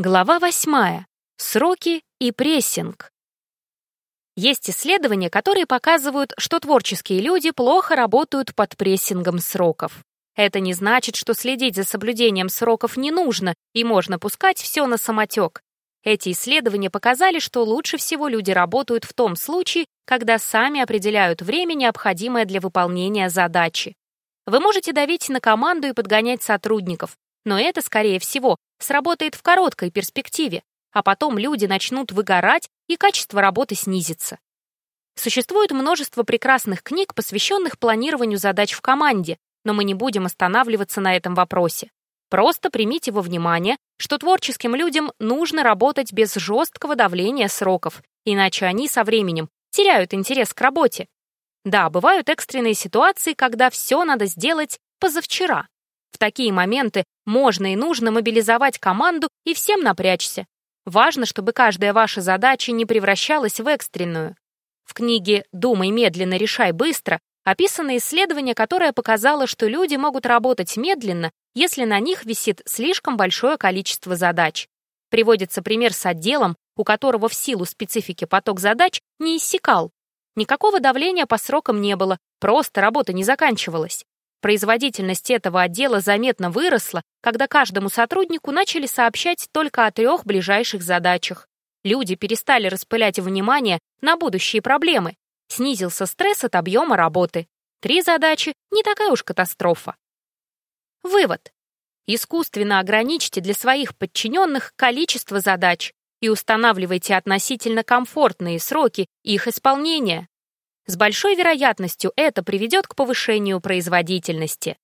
Глава 8. Сроки и прессинг. Есть исследования, которые показывают, что творческие люди плохо работают под прессингом сроков. Это не значит, что следить за соблюдением сроков не нужно и можно пускать все на самотек. Эти исследования показали, что лучше всего люди работают в том случае, когда сами определяют время, необходимое для выполнения задачи. Вы можете давить на команду и подгонять сотрудников, но это, скорее всего, сработает в короткой перспективе, а потом люди начнут выгорать, и качество работы снизится. Существует множество прекрасных книг, посвященных планированию задач в команде, но мы не будем останавливаться на этом вопросе. Просто примите во внимание, что творческим людям нужно работать без жесткого давления сроков, иначе они со временем теряют интерес к работе. Да, бывают экстренные ситуации, когда все надо сделать позавчера, в такие моменты можно и нужно мобилизовать команду и всем напрячься. Важно, чтобы каждая ваша задача не превращалась в экстренную. В книге «Думай медленно, решай быстро» описано исследование, которое показало, что люди могут работать медленно, если на них висит слишком большое количество задач. Приводится пример с отделом, у которого в силу специфики поток задач не иссякал. Никакого давления по срокам не было, просто работа не заканчивалась. Производительность этого отдела заметно выросла, когда каждому сотруднику начали сообщать только о трех ближайших задачах. Люди перестали распылять внимание на будущие проблемы. Снизился стресс от объема работы. Три задачи — не такая уж катастрофа. Вывод. Искусственно ограничьте для своих подчиненных количество задач и устанавливайте относительно комфортные сроки их исполнения. С большой вероятностью это приведет к повышению производительности.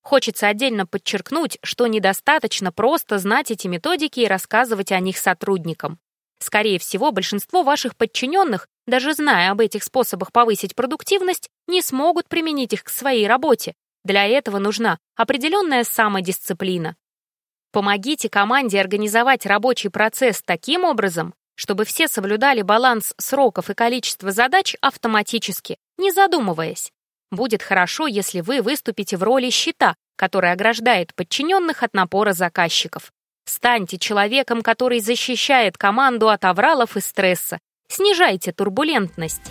Хочется отдельно подчеркнуть, что недостаточно просто знать эти методики и рассказывать о них сотрудникам. Скорее всего, большинство ваших подчиненных, даже зная об этих способах повысить продуктивность, не смогут применить их к своей работе. Для этого нужна определенная самодисциплина. Помогите команде организовать рабочий процесс таким образом, чтобы все соблюдали баланс сроков и количества задач автоматически, не задумываясь. Будет хорошо, если вы выступите в роли щита, который ограждает подчиненных от напора заказчиков. Станьте человеком, который защищает команду от авралов и стресса. Снижайте турбулентность.